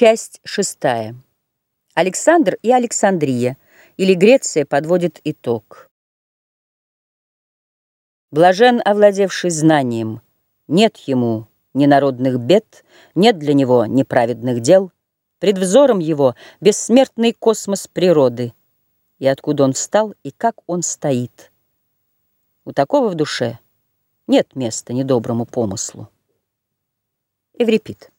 Часть шестая. Александр и Александрия, или Греция подводит итог. Блажен, овладевший знанием, нет ему ни народных бед, нет для него неправедных дел, пред взором его бессмертный космос природы, и откуда он встал, и как он стоит. У такого в душе нет места недоброму помыслу. Эврипид.